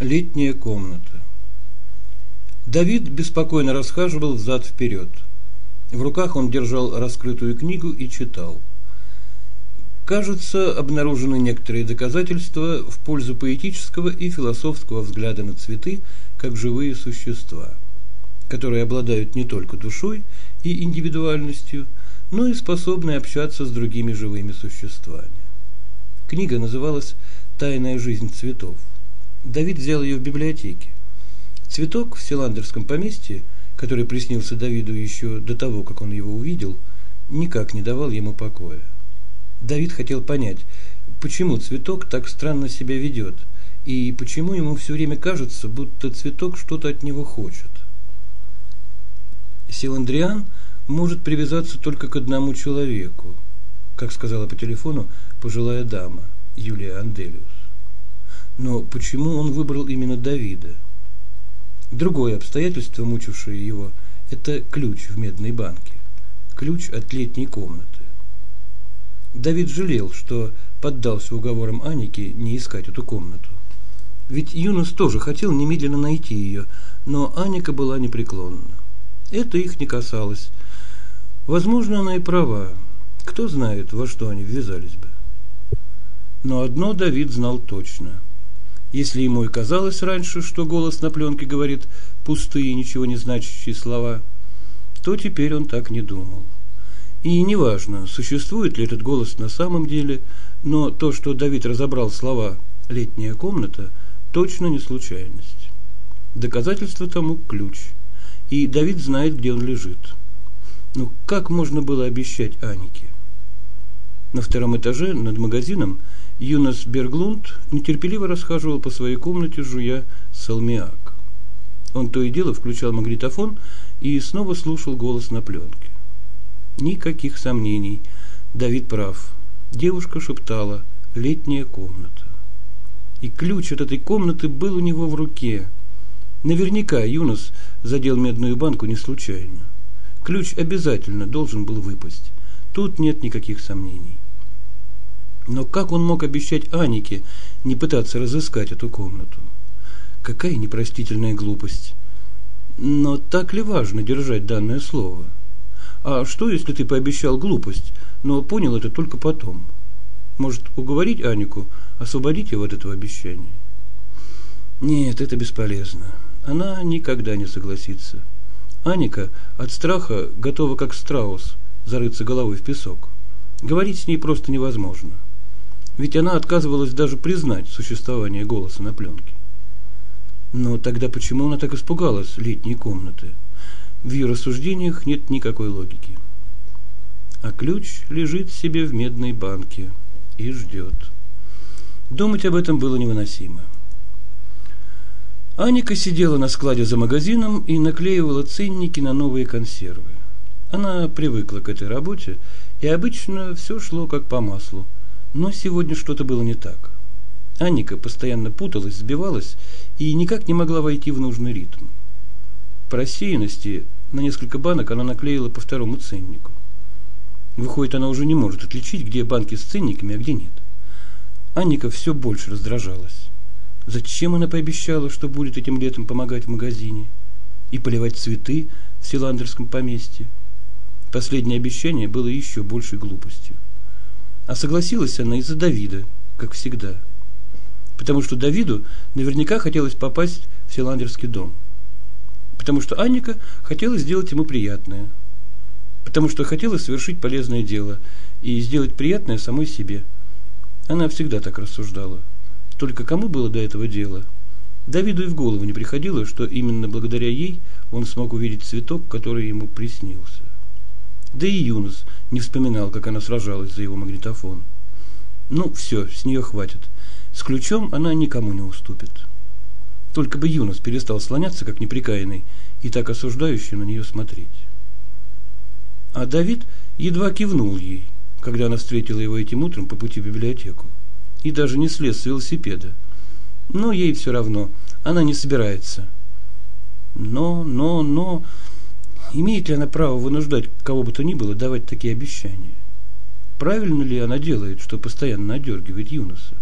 Летняя комната. Давид беспокойно расхаживал взад-вперед. В руках он держал раскрытую книгу и читал. Кажется, обнаружены некоторые доказательства в пользу поэтического и философского взгляда на цветы как живые существа, которые обладают не только душой и индивидуальностью, но и способны общаться с другими живыми существами. Книга называлась «Тайная жизнь цветов». Давид взял ее в библиотеке. Цветок в Селандерском поместье, который приснился Давиду еще до того, как он его увидел, никак не давал ему покоя. Давид хотел понять, почему цветок так странно себя ведет, и почему ему все время кажется, будто цветок что-то от него хочет. Силандриан может привязаться только к одному человеку, как сказала по телефону пожилая дама Юлия Анделиус. Но почему он выбрал именно Давида? Другое обстоятельство, мучившее его, это ключ в медной банке. Ключ от летней комнаты. Давид жалел, что поддался уговорам Аники не искать эту комнату. Ведь Юнус тоже хотел немедленно найти ее, но Аника была непреклонна. Это их не касалось. Возможно, она и права. Кто знает, во что они ввязались бы. Но одно Давид знал точно – если ему и казалось раньше, что голос на пленке говорит пустые, ничего не значащие слова, то теперь он так не думал. И неважно, существует ли этот голос на самом деле, но то, что Давид разобрал слова «летняя комната», точно не случайность. Доказательство тому ключ. И Давид знает, где он лежит. Ну, как можно было обещать Анике? На втором этаже над магазином – Юнос Берглунд нетерпеливо расхаживал по своей комнате, жуя салмиак. Он то и дело включал магнитофон и снова слушал голос на пленке. Никаких сомнений. Давид прав. Девушка шептала «летняя комната». И ключ от этой комнаты был у него в руке. Наверняка Юнос задел медную банку не случайно. Ключ обязательно должен был выпасть. Тут нет никаких сомнений. Но как он мог обещать Анике не пытаться разыскать эту комнату? Какая непростительная глупость. Но так ли важно держать данное слово? А что, если ты пообещал глупость, но понял это только потом? Может, уговорить Анику, освободить его от этого обещания? Нет, это бесполезно. Она никогда не согласится. Аника от страха готова, как страус, зарыться головой в песок. Говорить с ней просто невозможно ведь она отказывалась даже признать существование голоса на пленке. Но тогда почему она так испугалась летней комнаты? В ее рассуждениях нет никакой логики. А ключ лежит себе в медной банке и ждет. Думать об этом было невыносимо. Аника сидела на складе за магазином и наклеивала ценники на новые консервы. Она привыкла к этой работе, и обычно все шло как по маслу – но сегодня что-то было не так. Анника постоянно путалась, сбивалась и никак не могла войти в нужный ритм. По рассеянности на несколько банок она наклеила по второму ценнику. Выходит, она уже не может отличить, где банки с ценниками, а где нет. Анника все больше раздражалась. Зачем она пообещала, что будет этим летом помогать в магазине и поливать цветы в Силандерском поместье? Последнее обещание было еще большей глупостью. А согласилась она из-за Давида, как всегда. Потому что Давиду наверняка хотелось попасть в Селандерский дом. Потому что Анника хотела сделать ему приятное. Потому что хотела совершить полезное дело и сделать приятное самой себе. Она всегда так рассуждала. Только кому было до этого дело? Давиду и в голову не приходило, что именно благодаря ей он смог увидеть цветок, который ему приснился. Да и Юнус не вспоминал, как она сражалась за его магнитофон. Ну, все, с нее хватит. С ключом она никому не уступит. Только бы Юнус перестал слоняться, как неприкаянный, и так осуждающе на нее смотреть. А Давид едва кивнул ей, когда она встретила его этим утром по пути в библиотеку, и даже не слез с велосипеда. Но ей все равно, она не собирается. Но, но, но, имеет ли она право вынуждать кого бы то ни было давать такие обещания? Правильно ли она делает, что постоянно одергивает Юноса?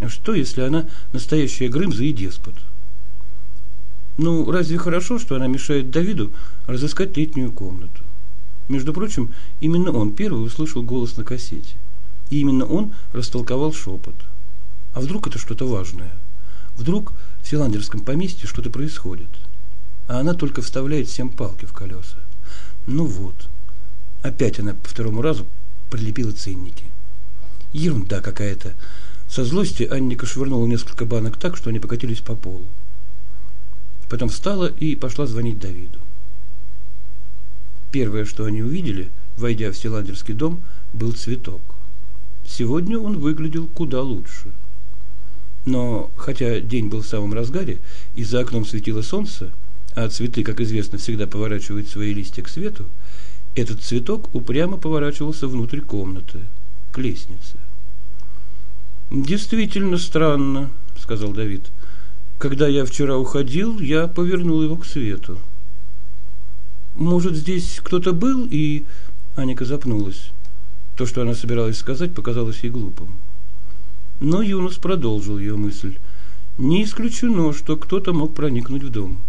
А что, если она настоящая Грымза и деспот? Ну, разве хорошо, что она мешает Давиду разыскать летнюю комнату? Между прочим, именно он первый услышал голос на кассете. И именно он растолковал шепот. А вдруг это что-то важное? Вдруг в Филандерском поместье что-то происходит? А она только вставляет всем палки в колеса. Ну вот. Опять она по второму разу прилепила ценники. Ерунда какая-то. Со злости Анника швырнула несколько банок так, что они покатились по полу. Потом встала и пошла звонить Давиду. Первое, что они увидели, войдя в Селандерский дом, был цветок. Сегодня он выглядел куда лучше. Но, хотя день был в самом разгаре, и за окном светило солнце, а цветы, как известно, всегда поворачивают свои листья к свету, этот цветок упрямо поворачивался внутрь комнаты, к лестнице. «Действительно странно», — сказал Давид. «Когда я вчера уходил, я повернул его к свету». «Может, здесь кто-то был?» И Аника запнулась. То, что она собиралась сказать, показалось ей глупым. Но Юнус продолжил ее мысль. «Не исключено, что кто-то мог проникнуть в дом.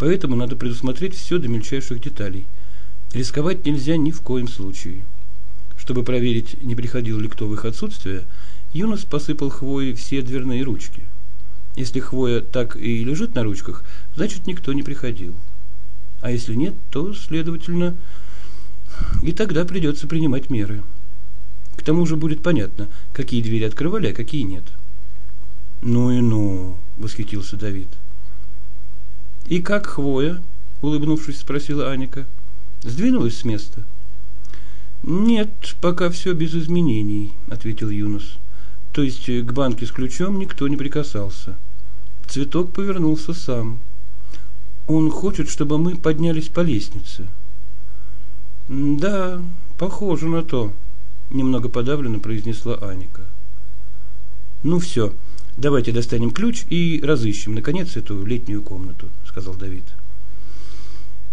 Поэтому надо предусмотреть все до мельчайших деталей. Рисковать нельзя ни в коем случае». Чтобы проверить, не приходил ли кто в их отсутствие, Юнос посыпал хвоей все дверные ручки. Если хвоя так и лежит на ручках, значит никто не приходил. А если нет, то, следовательно, и тогда придется принимать меры. К тому же будет понятно, какие двери открывали, а какие нет. «Ну и ну!» — восхитился Давид. «И как хвоя?» — улыбнувшись, спросила Аника. «Сдвинулась с места?» «Нет, пока все без изменений», — ответил Юнус. То есть э, к банке с ключом никто не прикасался. Цветок повернулся сам. Он хочет, чтобы мы поднялись по лестнице. Да, похоже на то, немного подавленно произнесла Аника. Ну все, давайте достанем ключ и разыщем, наконец, эту летнюю комнату, сказал Давид.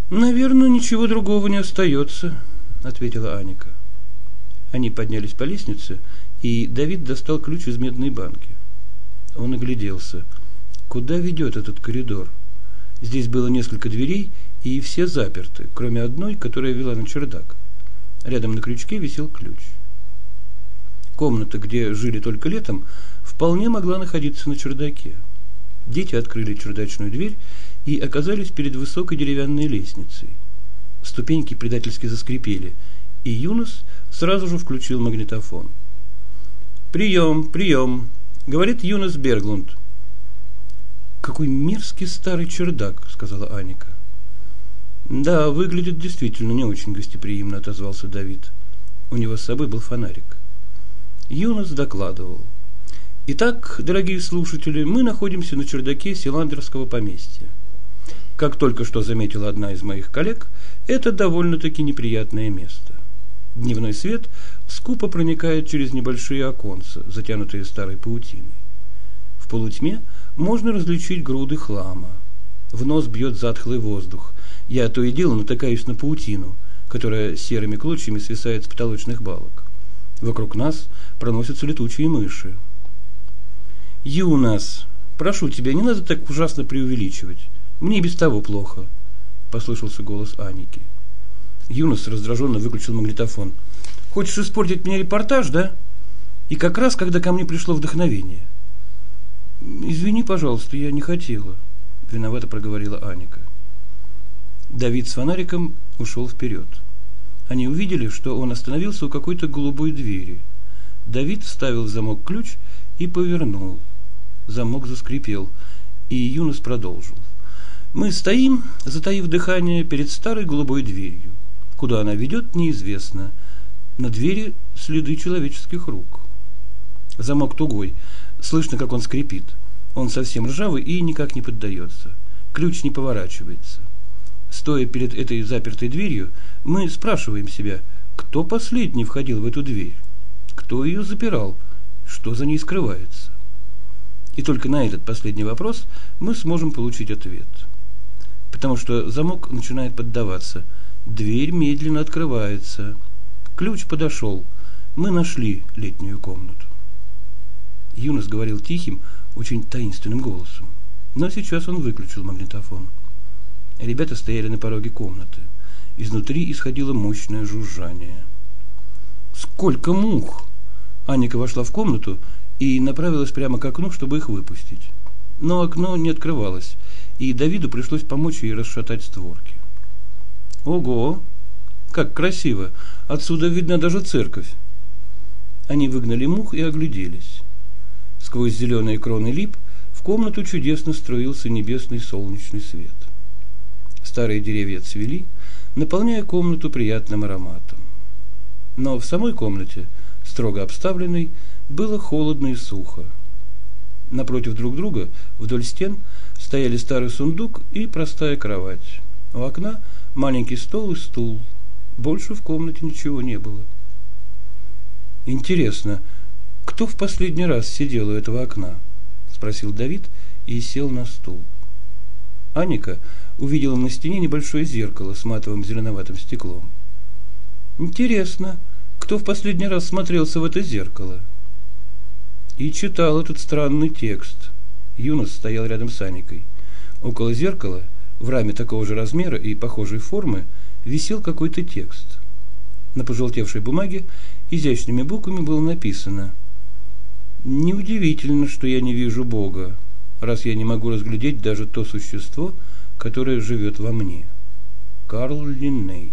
Наверное, ничего другого не остается, ответила Аника. Они поднялись по лестнице и Давид достал ключ из медной банки. Он огляделся. Куда ведет этот коридор? Здесь было несколько дверей, и все заперты, кроме одной, которая вела на чердак. Рядом на крючке висел ключ. Комната, где жили только летом, вполне могла находиться на чердаке. Дети открыли чердачную дверь и оказались перед высокой деревянной лестницей. Ступеньки предательски заскрипели, и Юнос сразу же включил магнитофон. «Прием, прием!» — говорит Юнос Берглунд. «Какой мерзкий старый чердак!» — сказала Аника. «Да, выглядит действительно не очень гостеприимно», — отозвался Давид. У него с собой был фонарик. Юнос докладывал. Итак, дорогие слушатели, мы находимся на чердаке Силандерского поместья. Как только что заметила одна из моих коллег, это довольно-таки неприятное место. Дневной свет скупо проникает через небольшие оконца, затянутые старой паутиной. В полутьме можно различить груды хлама. В нос бьет затхлый воздух. Я то и дело натыкаюсь на паутину, которая серыми клочьями свисает с потолочных балок. Вокруг нас проносятся летучие мыши. «Юнас, прошу тебя, не надо так ужасно преувеличивать. Мне без того плохо», — послышался голос Аники. Юнос раздраженно выключил магнитофон. «Хочешь испортить мне репортаж, да?» И как раз, когда ко мне пришло вдохновение. «Извини, пожалуйста, я не хотела», — виновато проговорила Аника. Давид с фонариком ушел вперед. Они увидели, что он остановился у какой-то голубой двери. Давид вставил в замок ключ и повернул. Замок заскрипел, и Юнос продолжил. Мы стоим, затаив дыхание, перед старой голубой дверью. Куда она ведет, неизвестно. На двери следы человеческих рук. Замок тугой. Слышно, как он скрипит. Он совсем ржавый и никак не поддается. Ключ не поворачивается. Стоя перед этой запертой дверью, мы спрашиваем себя, кто последний входил в эту дверь? Кто ее запирал? Что за ней скрывается? И только на этот последний вопрос мы сможем получить ответ. Потому что замок начинает поддаваться – Дверь медленно открывается. Ключ подошел. Мы нашли летнюю комнату. Юнос говорил тихим, очень таинственным голосом. Но сейчас он выключил магнитофон. Ребята стояли на пороге комнаты. Изнутри исходило мощное жужжание. «Сколько мух!» Анника вошла в комнату и направилась прямо к окну, чтобы их выпустить. Но окно не открывалось, и Давиду пришлось помочь ей расшатать створки. «Ого! Как красиво! Отсюда видна даже церковь!» Они выгнали мух и огляделись. Сквозь зеленые кроны лип в комнату чудесно строился небесный солнечный свет. Старые деревья цвели, наполняя комнату приятным ароматом. Но в самой комнате, строго обставленной, было холодно и сухо. Напротив друг друга, вдоль стен, стояли старый сундук и простая кровать. У окна маленький стол и стул. Больше в комнате ничего не было. Интересно, кто в последний раз сидел у этого окна? Спросил Давид и сел на стул. Аника увидела на стене небольшое зеркало с матовым зеленоватым стеклом. Интересно, кто в последний раз смотрелся в это зеркало? И читал этот странный текст. Юнос стоял рядом с Аникой. Около зеркала, в раме такого же размера и похожей формы, висел какой-то текст. На пожелтевшей бумаге изящными буквами было написано «Неудивительно, что я не вижу Бога, раз я не могу разглядеть даже то существо, которое живет во мне». Карл Линней.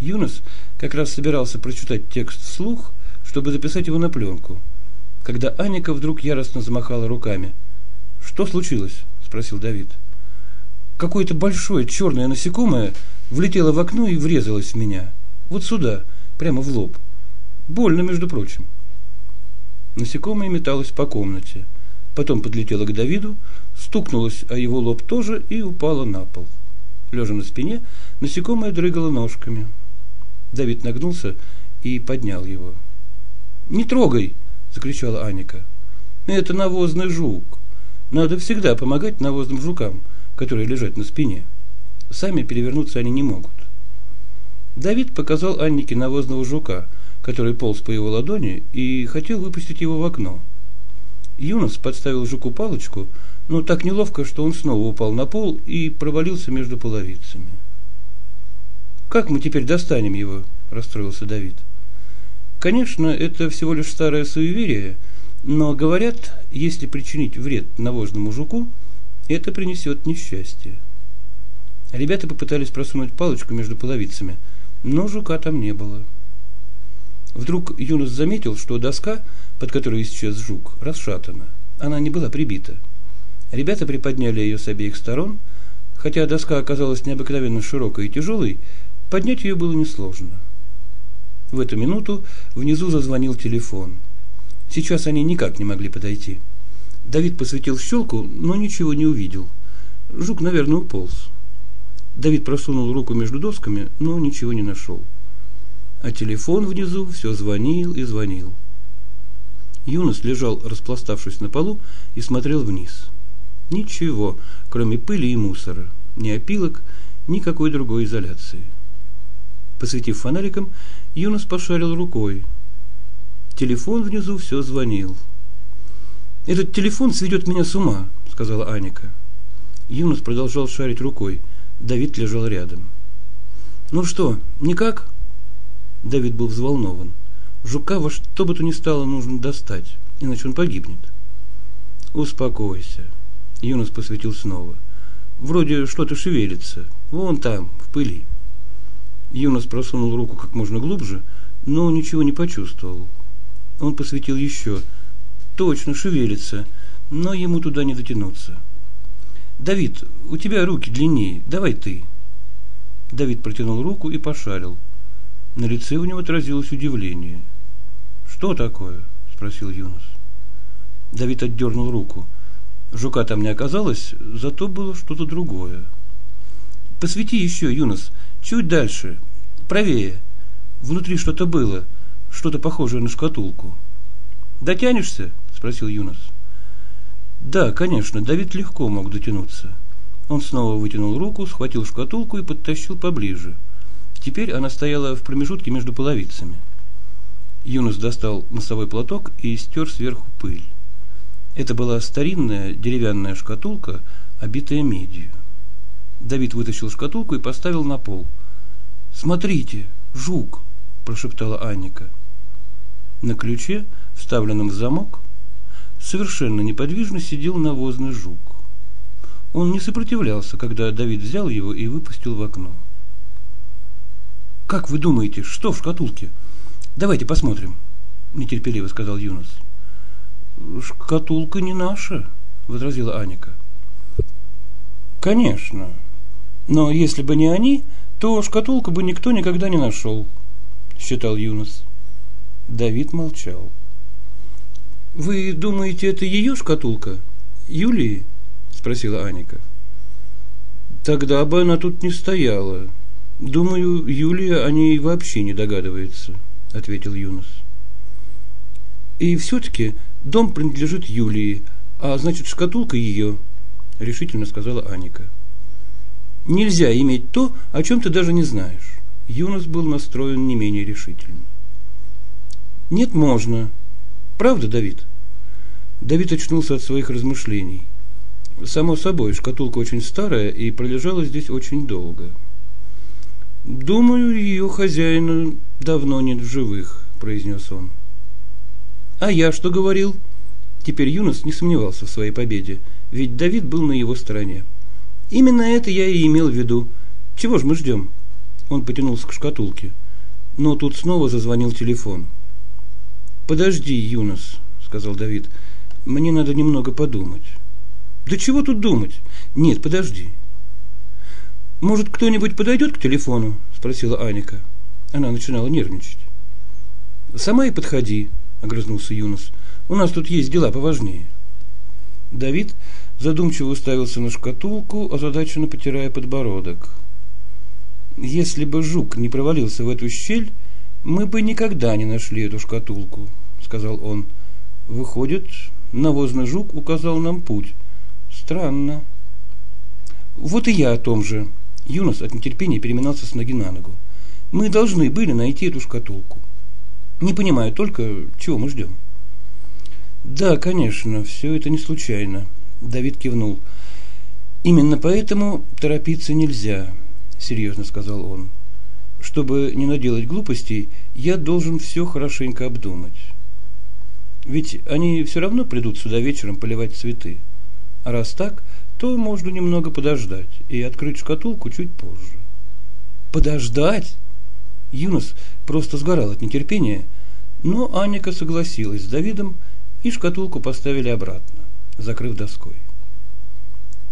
Юнос как раз собирался прочитать текст вслух, чтобы записать его на пленку, когда Аника вдруг яростно замахала руками. «Что случилось?» – спросил Давид. «Какое-то большое черное насекомое влетело в окно и врезалось в меня. Вот сюда, прямо в лоб. Больно, между прочим». Насекомое металось по комнате, потом подлетело к Давиду, стукнулось о его лоб тоже и упало на пол. Лежа на спине, насекомое дрыгало ножками. Давид нагнулся и поднял его. «Не трогай!» – закричала Аника. «Это навозный жук. Надо всегда помогать навозным жукам, которые лежат на спине. Сами перевернуться они не могут». Давид показал Аннике навозного жука, который полз по его ладони и хотел выпустить его в окно. Юнос подставил жуку палочку, но так неловко, что он снова упал на пол и провалился между половицами. «Как мы теперь достанем его?» – расстроился Давид. – Конечно, это всего лишь старое суеверие, но говорят, если причинить вред навозному жуку, это принесет несчастье. Ребята попытались просунуть палочку между половицами, но жука там не было. Вдруг Юнус заметил, что доска, под которой исчез жук, расшатана. Она не была прибита. Ребята приподняли ее с обеих сторон. Хотя доска оказалась необыкновенно широкой и тяжелой, поднять ее было несложно. В эту минуту внизу зазвонил телефон. Сейчас они никак не могли подойти. Давид посветил щелку, но ничего не увидел. Жук, наверное, уполз. Давид просунул руку между досками, но ничего не нашел. А телефон внизу все звонил и звонил. Юнос лежал, распластавшись на полу, и смотрел вниз. Ничего, кроме пыли и мусора, ни опилок, никакой другой изоляции. Посветив фонариком, Юнос пошарил рукой. Телефон внизу все звонил. «Этот телефон сведет меня с ума», — сказала Аника. Юнос продолжал шарить рукой. Давид лежал рядом. «Ну что, никак?» Давид был взволнован. Жука во что бы то ни стало нужно достать, иначе он погибнет. «Успокойся», — Юнос посветил снова. «Вроде что-то шевелится, вон там, в пыли». Юнос просунул руку как можно глубже, но ничего не почувствовал. Он посветил еще. Точно, шевелится, но ему туда не дотянуться. «Давид, у тебя руки длиннее, давай ты». Давид протянул руку и пошарил. На лице у него отразилось удивление. «Что такое?» – спросил Юнос. Давид отдернул руку. Жука там не оказалось, зато было что-то другое. «Посвети еще, Юнос, Чуть дальше, правее. Внутри что-то было, что-то похожее на шкатулку. «Дотянешься?» – спросил Юнос. Да, конечно, Давид легко мог дотянуться. Он снова вытянул руку, схватил шкатулку и подтащил поближе. Теперь она стояла в промежутке между половицами. Юнус достал носовой платок и стер сверху пыль. Это была старинная деревянная шкатулка, обитая медью. Давид вытащил шкатулку и поставил на пол. «Смотрите, жук!» – прошептала Анника. На ключе, вставленном в замок, совершенно неподвижно сидел навозный жук. Он не сопротивлялся, когда Давид взял его и выпустил в окно. «Как вы думаете, что в шкатулке? Давайте посмотрим», – нетерпеливо сказал Юнос. «Шкатулка не наша», – возразила Аника. «Конечно. Но если бы не они, то шкатулку бы никто никогда не нашел», – считал Юнос. Давид молчал. «Вы думаете, это ее шкатулка? Юлии?» – спросила Аника. «Тогда бы она тут не стояла. Думаю, Юлия о ней вообще не догадывается», – ответил Юнос. «И все-таки дом принадлежит Юлии, а значит, шкатулка ее», – решительно сказала Аника. «Нельзя иметь то, о чем ты даже не знаешь». Юнос был настроен не менее решительно. «Нет, можно», Правда, Давид? Давид очнулся от своих размышлений. Само собой, шкатулка очень старая и пролежала здесь очень долго. Думаю, ее хозяина давно нет в живых, произнес он. А я что говорил? Теперь Юнос не сомневался в своей победе, ведь Давид был на его стороне. Именно это я и имел в виду. Чего ж мы ждем? Он потянулся к шкатулке. Но тут снова зазвонил телефон. Подожди, Юнос, сказал Давид. Мне надо немного подумать. Да чего тут думать? Нет, подожди. Может, кто-нибудь подойдет к телефону? спросила Аника. Она начинала нервничать. Сама и подходи, огрызнулся Юнос. У нас тут есть дела поважнее. Давид задумчиво уставился на шкатулку, озадаченно потирая подбородок. Если бы жук не провалился в эту щель, мы бы никогда не нашли эту шкатулку, сказал он. Выходит, навозный жук указал нам путь. Странно. Вот и я о том же. Юнос от нетерпения переминался с ноги на ногу. Мы должны были найти эту шкатулку. Не понимаю только, чего мы ждем. Да, конечно, все это не случайно. Давид кивнул. Именно поэтому торопиться нельзя, серьезно сказал он. Чтобы не наделать глупостей, я должен все хорошенько обдумать. Ведь они все равно придут сюда вечером поливать цветы. А раз так, то можно немного подождать и открыть шкатулку чуть позже. Подождать? Юнос просто сгорал от нетерпения, но Аника согласилась с Давидом, и шкатулку поставили обратно, закрыв доской.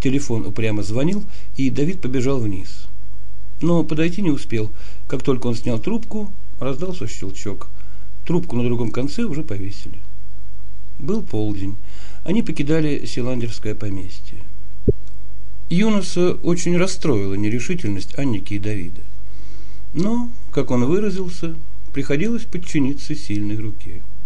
Телефон упрямо звонил, и Давид побежал вниз. Но подойти не успел. Как только он снял трубку, раздался щелчок. Трубку на другом конце уже повесили. Был полдень. Они покидали Силандерское поместье. Юноса очень расстроила нерешительность Анники и Давида. Но, как он выразился, приходилось подчиниться сильной руке.